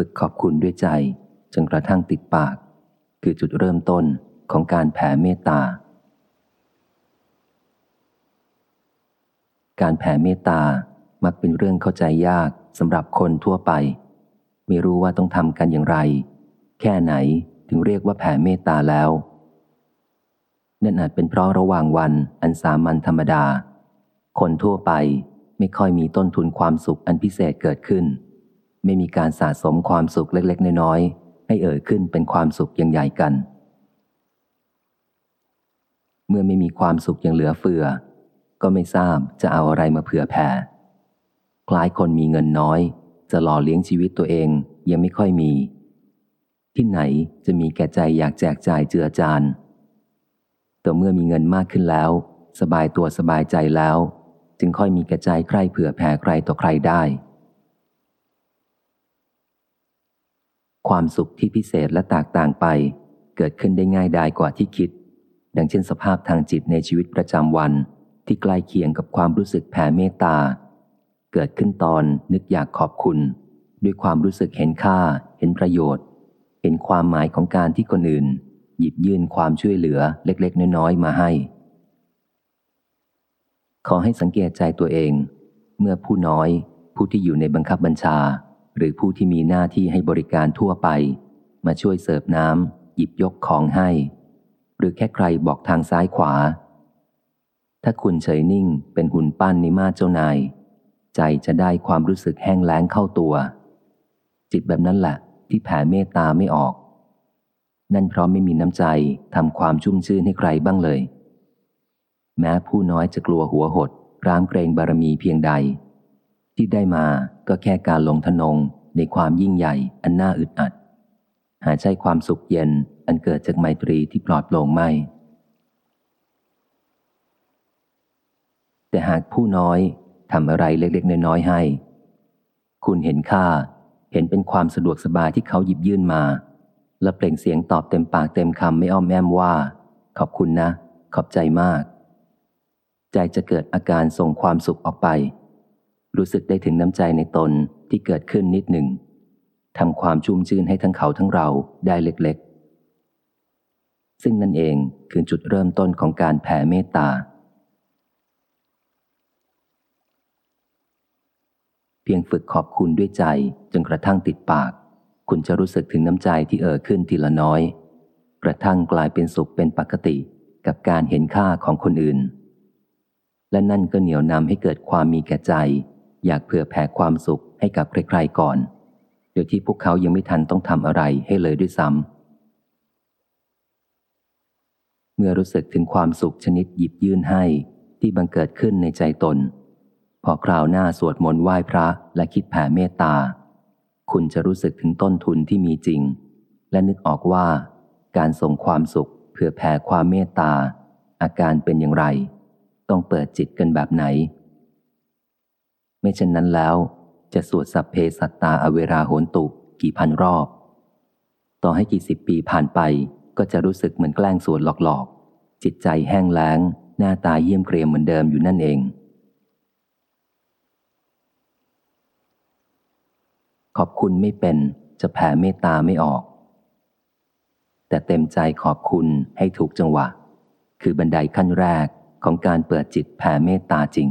ฝึกขอบคุณด้วยใจ จนกระทั่งติดปาก คือจุดเริ่มต้นของการแผ่เมตตา การแผ่เมตตามักเป็นเรื่องเข้าใจยากสำหรับคนทั่วไป ไม่รู้ว่าต้องทำกันอย่างไร แค่ไหนถึงเรียกว่าแผ่เมตตาแล้วนั่นอาจเป็นเพราะระหว่างวันอันสามัญธรรมดา คนทั่วไปไม่ค่อยมีต้นทุนความสุขอันพิเศษเกิดขึ้น ไม่มีการสะสมความสุขเล็ก ๆ น้อยๆให้เอ่ยขึ้นเป็นความสุขอย่างใหญ่กัน เมื่อไม่มีความสุขอย่างเหลือเฟือ ก็ไม่ทราบจะเอาอะไรมาเผื่อแผ่ คล้ายคนมีเงินน้อย จะหล่อเลี้ยงชีวิตตัวเองยังไม่ค่อยมี ที่ไหนจะมีแก่ใจอยากแจกจ่ายเจือจานแต่เมื่อมีเงินมากขึ้นแล้ว สบายตัวสบายใจแล้ว จึงค่อยมีแก่ใจใครเผื่อแผ่ใครต่อใครได้ ความสุขที่พิเศษและแตกต่างไป เกิดขึ้นได้ง่ายดายกว่าที่คิด ดังเช่นสภาพทางจิตในชีวิตประจำวัน ที่ใกล้เคียงกับความรู้สึกแผ่เมตตา เกิดขึ้นตอนนึกอยากขอบคุณ ด้วยความรู้สึกเห็นค่า เห็นประโยชน์ เห็นความหมายของการที่คนอื่น หยิบยื่นความช่วยเหลือเล็กๆ น้อยๆมาให้ ขอให้สังเกตใจตัวเอง เมื่อผู้น้อย ผู้ที่อยู่ในบังคับบัญชา หรือผู้ที่มีหน้าที่ให้บริการทั่วไป มาช่วยเสิร์ฟน้ำหยิบยกของให้ หรือแค่ใครบอกทางซ้ายขวา ถ้าคุณเฉยนิ่งเป็นหุ่นปั้นในมาเจ้านาย ใจจะได้ความรู้สึกแห้งแล้งเข้าตัว จิตแบบนั้นแหละที่แผ่เมตตาไม่ออก นั่นเพราะไม่มีน้ำใจทำความชุ่มชื่นให้ใครบ้างเลย แม้ผู้น้อยจะกลัวหัวหดรามเกรงบารมีเพียงใด ที่ได้มาก็แค่การลงทนงในความยิ่งใหญ่อันน่าอึดอัด หาใช่ความสุขเย็นอันเกิดจากไมตรีที่ปลอดโปร่งไม่ แต่หากผู้น้อยทำอะไรเล็กๆน้อยๆให้ คุณเห็นค่าเห็นเป็นความสะดวกสบายที่เขาหยิบยื่นมา และเปล่งเสียงตอบเต็มปากเต็มคำไม่อ้อมแอมว่า ขอบคุณนะ ขอบใจมาก ใจจะเกิดอาการส่งความสุขออกไป รู้สึกได้ถึงน้ำใจในตนที่เกิดขึ้นนิดหนึ่งทำความชุ่มชื่นให้ทั้งเขาทั้งเราได้เล็กๆ ซึ่งนั่นเองคือจุดเริ่มต้นของการแผ่เมตตา เพียงฝึกขอบคุณด้วยใจจนกระทั่งติดปาก คุณจะรู้สึกถึงน้ำใจที่เอ่อขึ้นทีละน้อย กระทั่งกลายเป็นสุขเป็นปกติกับการเห็นค่าของคนอื่น และนั่นก็เหนี่ยวนำให้เกิดความมีแก่ใจ อยากเผื่อแผ่ความสุขให้กับใครๆก่อน โดยที่พวกเขายังไม่ทันต้องทำอะไรให้เลยด้วยซ้ำเมื่อรู้สึกถึงความสุขชนิดหยิบยื่นให้ที่บังเกิดขึ้นในใจตน พอคราวหน้าสวดมนต์ไหว้พระและคิดแผ่เมตตา คุณจะรู้สึกถึงต้นทุนที่มีจริง และนึกออกว่า การส่งความสุขเพื่อแผ่ความเมตตา อาการเป็นอย่างไร ต้องเปิดจิตกันแบบไหน ไม่เช่นนั้นแล้ว จะสวดสัพเพสัตตาอเวราโหนตุกี่พันรอบ ต่อให้กี่สิบปีผ่านไปก็จะรู้สึกเหมือนแกล้งสวดหลอกๆ จิตใจแห้งแล้ง หน้าตาเยี่ยมเกรียมเหมือนเดิมอยู่นั่นเอง ขอบคุณไม่เป็นจะแผ่เมตตาไม่ออก แต่เต็มใจขอบคุณให้ถูกจังหวะ คือบันไดขั้นแรกของการเปิดจิตแผ่เมตตาจริง